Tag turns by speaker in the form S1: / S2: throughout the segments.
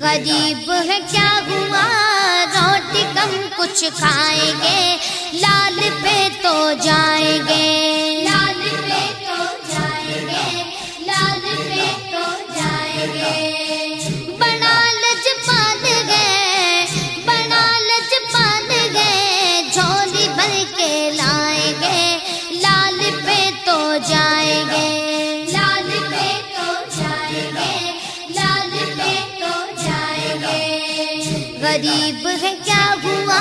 S1: غریب ہے کیا ہوا؟ روٹی کم کچھ کھائیں گے۔ لال پہ غریب ہے کیا ہوا؟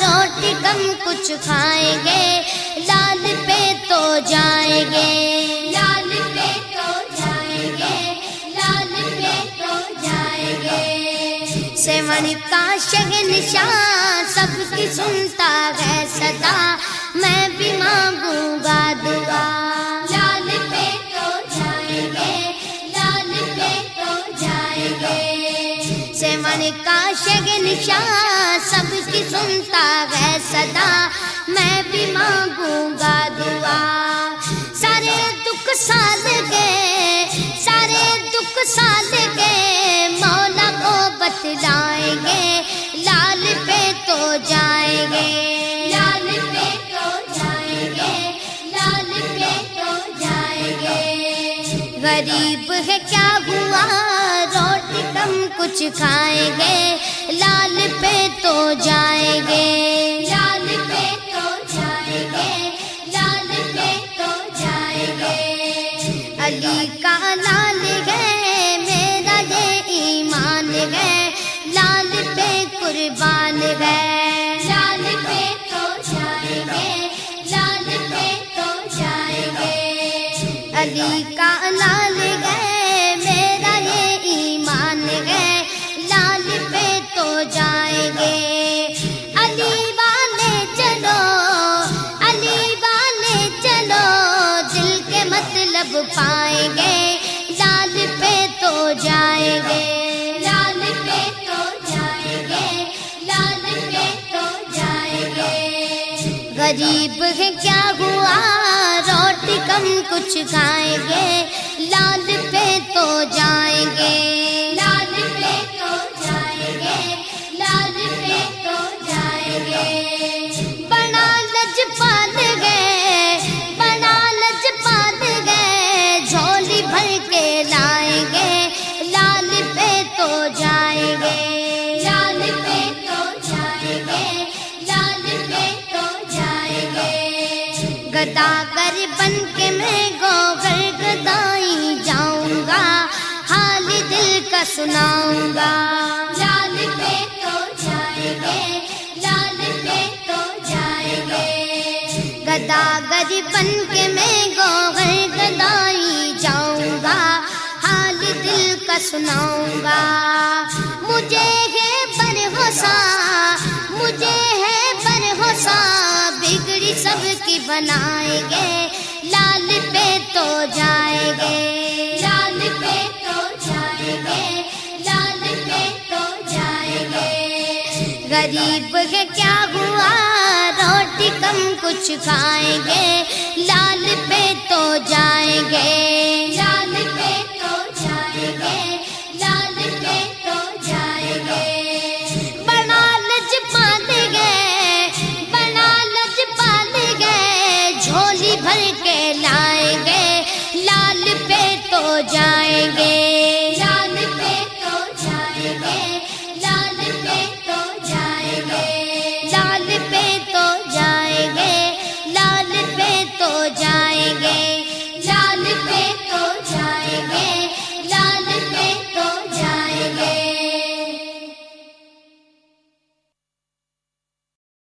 S1: روٹی کم کچھ کھائیں گے۔ لال پہ تو جائیں گے۔ لال پہ تو جائیں گے۔ لال پہ تو جائیں گے۔ سیون کا شہنشاہ سب کی سنتا ہے صدا۔ میں بھی مانگوں گا دعا۔ سیون کا شہنشاہ سب کی سنتا ہے صدا، میں بھی مانگوں گا دعا۔ سارے دکھ سال گئے سارے دکھ سال گئے مولا کو بتلائیں گے۔ لال پہ تو جائیں گے۔ لال پہ تو جائیں گے۔ لال پہ تو جائیں گے۔ غریب ہے کیا ہوا روٹی کم کچھ کھائیں گے لال پہ تو جائیں گے۔ لال پہ تو جائیں گے لال پہ تو جائیں گے۔ علی کا لال ہے میرا یہ ایمان ہے۔ لال پہ قربان ہے۔ لال پہ تو مطلب پائیں گے۔ لال پہ تو جائیں گے۔ لال پہ تو جائیں گے۔ لال پہ تو جائیں گے۔ غریب ہے کیا ہوا؟ روٹی کم کچھ کھائیں گے۔ کے لائیں گے، لال پہ تو جائیں گے۔ لال پہ تو جائیں گے، لال پہ تو جائیں گے۔ گدا کر بن کے میں گوگر گدائی جاؤں گا، حال دل کا سناؤں گا۔ لال پہ تو جائیں گے، لال پہ تو جائیں گے۔ گدا گر بن سناؤں گا۔ مجھے ہے برہوسا، مجھے ہے برہوسا۔ بگڑی سب کی بنائیں گے، لال پہ تو جائیں گے۔ لال پہ تو جائیں گے، لال پہ تو جائیں گے۔ غریب ہے، کیا ہوا؟ روٹی کم کچھ کھائیں گے۔ لال جائیں گے۔